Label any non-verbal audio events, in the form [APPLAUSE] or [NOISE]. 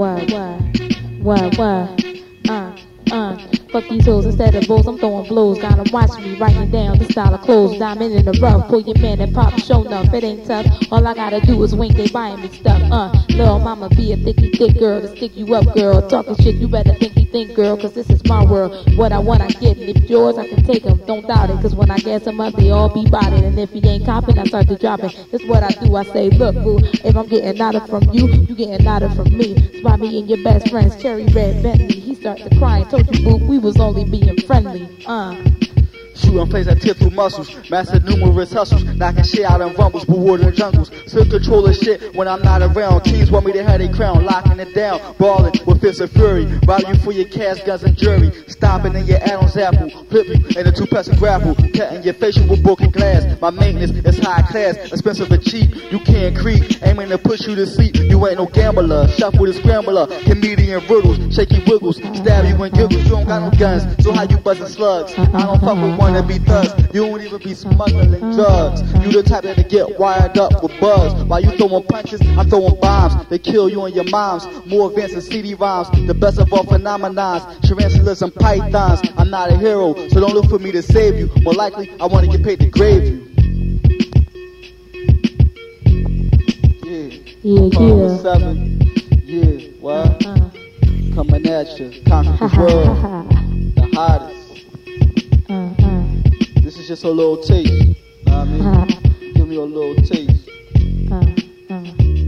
what, what, uh, uh. Fuck these hoes instead of bulls, I'm throwing blows. Got 'em watching me writing down the style of clothes. Diamond in the rough, pull your man and pop, show enough. It ain't tough. All I gotta do is wink, they buying me stuff. Uh, little mama be a thicky thick girl to stick you up, girl. Talking shit, you better think you think, girl, cause this is my world. What I want, I get. And if yours, I can take 'em. Don't doubt it, cause when I get some up, they all be bodied. And if he ain't copping, I start to dropping. This what I do, I say, look, boo, if I'm getting nada from you, you getting nada from me. Spot me and your best friends, Cherry Red Bentley. He started to cry and told you, boo, we was only being friendly. Uh. Shooting plays that tear through muscles, master numerous hustles, knocking shit out in rumbles, bewildering jungles. Still controlling shit when I'm not around. Kings want me to have their crown, locking it down, brawling with fists of fury. Rob you for your cash, guns, and jury. Stomping in your Adam's apple, flip you in a two-person grapple, cutting your facial with broken glass. My maintenance is high class, expensive but cheap. You can't creep, aiming to push you to sleep. You ain't no gambler, shuffle the scrambler, comedian riddles, shaky wiggles, stab you and giggles. You don't got no guns, so how you buzzing slugs? I don't fuck with wanna be thugs. You don't even be smuggling drugs. You the type that get wired up with buzz. While you throwing punches, I'm throwing bombs. They kill you and your moms. More events than CD rhymes. The best of all phenomenons. Tarantulas and pythons. I'm not a hero, so don't look for me to save you. More likely, I wanna get paid to grave you. Yeah. Yeah, seven. Yeah, what? Uh, Coming at you. Conquer the world. [LAUGHS] The hottest just a little taste. I mean, uh-huh. give me a little taste. Uh-huh.